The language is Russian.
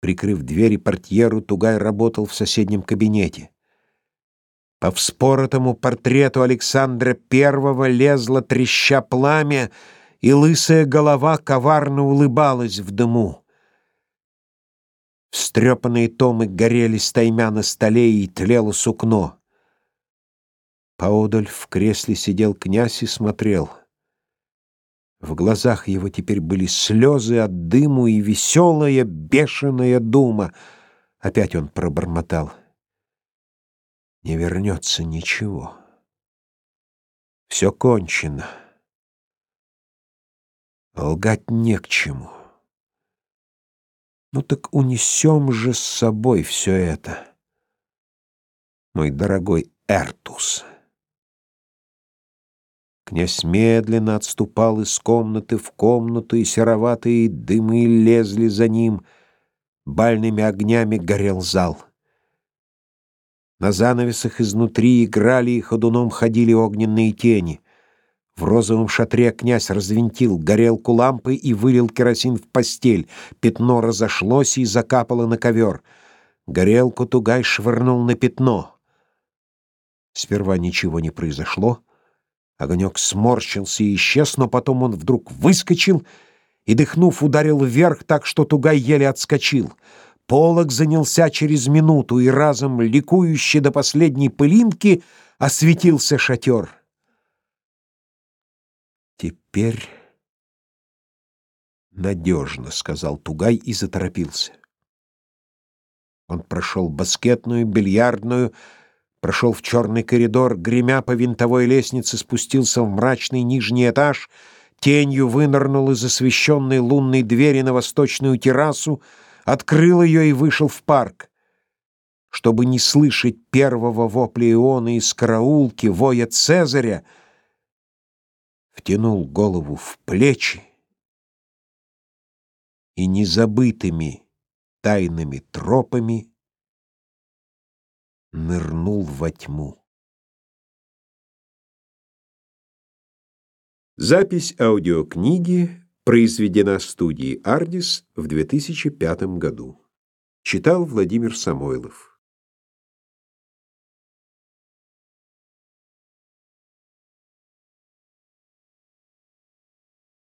Прикрыв дверь и портьеру, Тугай работал в соседнем кабинете. По вспоротому портрету Александра Первого лезло треща пламя, и лысая голова коварно улыбалась в дыму. Встрепанные томы горели стаймя на столе, и тлело сукно. Поодаль в кресле сидел князь и смотрел. В глазах его теперь были слезы от дыму и веселая, бешеная дума. Опять он пробормотал. Не вернется ничего. Все кончено. Лгать не к чему. Ну так унесем же с собой все это, мой дорогой Эртус. Князь медленно отступал из комнаты в комнату, и сероватые дымы лезли за ним. Бальными огнями горел зал. На занавесах изнутри играли и ходуном ходили огненные тени. В розовом шатре князь развинтил горелку лампы и вылил керосин в постель. Пятно разошлось и закапало на ковер. Горелку Тугай швырнул на пятно. Сперва ничего не произошло. Огонек сморщился и исчез, но потом он вдруг выскочил и, дыхнув, ударил вверх так, что Тугай еле отскочил. Полок занялся через минуту, и разом, ликующе до последней пылинки, осветился шатер. «Теперь надежно», — сказал Тугай и заторопился. Он прошел баскетную, бильярдную, прошел в черный коридор, гремя по винтовой лестнице, спустился в мрачный нижний этаж, тенью вынырнул из освещенной лунной двери на восточную террасу, открыл ее и вышел в парк. Чтобы не слышать первого вопля Иона из караулки, воя Цезаря, втянул голову в плечи и незабытыми тайными тропами нырнул во тьму. Запись аудиокниги произведена студией «Ардис» в 2005 году. Читал Владимир Самойлов.